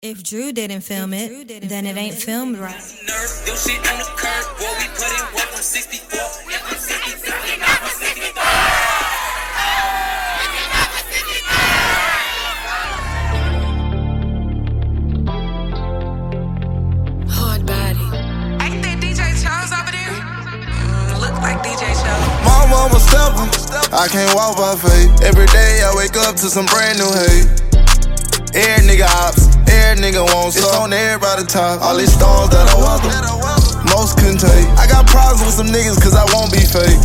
If Drew didn't film it, then it ain't filmed right. Nerve, your shit on the curb, boy, we put in work from 64. Yeah, from 63, not from 64. Hard body. Ain't that DJ Charles over there? Mm, look like DJ Charles. My mama steppin', I can't walk by faith. Every day I wake up to some brand new hate. Air nigga ops, air nigga wants It's on everybody top. All these stars that I welcome, most couldn't take. I got problems with some niggas cause I won't be fake.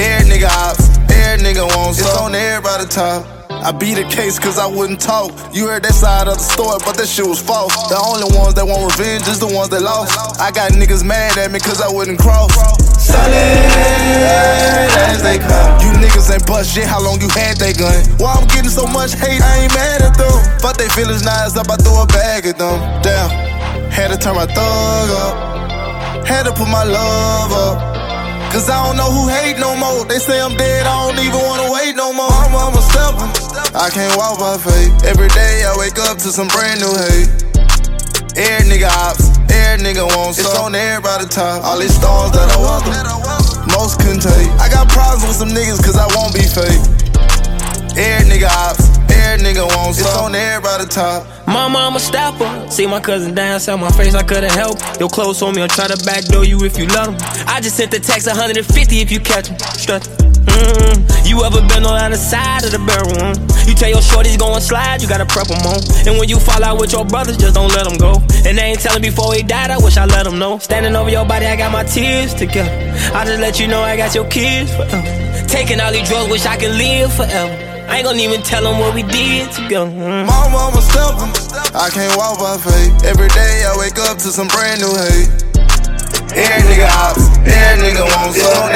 Air nigga ops, air nigga wants It's on everybody top. I beat a case cause I wouldn't talk. You heard that side of the story, but that shit was false. The only ones that want revenge is the ones that lost. I got niggas mad at me cause I wouldn't cross. Solid ain't bust shit, how long you had that gun? Why I'm getting so much hate, I ain't mad at them. Fuck they feelings nice up, I throw a bag at them. Damn, had to turn my thug up. Had to put my love up. Cause I don't know who hate no more. They say I'm dead, I don't even wanna wait no more. I'm, I'm a stepper. I can't walk by faith. Every day I wake up to some brand new hate. Air nigga ops, air nigga wants It's on everybody top. All these stars that I welcome, couldn't take. I got problems with some niggas cause I won't be fake. Air nigga ops, air nigga wants It's on everybody top. My mama stopper. See my cousin dance on my face, I couldn't help. Your clothes on me, I'll try to backdoor you if you let 'em. I just sent the text 150 if you catch 'em. Strut. Mm-mm. You ever been on the other side of the barrel? mm? You tell your shorties gon' slide, you gotta prep 'em on. And when you fall out with your brothers, just don't let 'em go. And they ain't telling before he died, I wish I let 'em know. Standing over your body, I got my tears together. I just let you know I got your kids forever. Taking all these drugs, wish I could live forever. I ain't gon' even tell 'em what we did together. mm. My mama steppin', I can't walk by faith. Every day I wake up to some brand new hate. Air nigga ops, air nigga wants everybody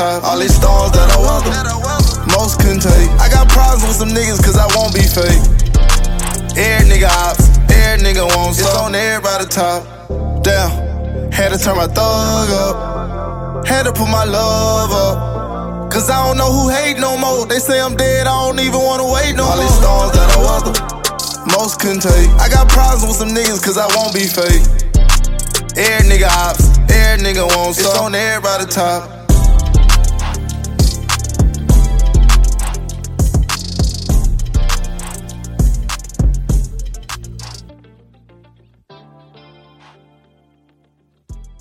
top. All these stars that I welcome, most couldn't take. I got problems with some niggas cause I won't be fake. Air nigga ops, air nigga wants It's on everybody top. Damn, had to turn my thug up. Had to put my love up. Cause I don't know who hate no more. They say I'm dead, I don't even wanna wait no more. All these stars that I welcome, most couldn't take. I got problems with some niggas cause I won't be fake. Air nigga ops, air nigga wants It's on everybody top.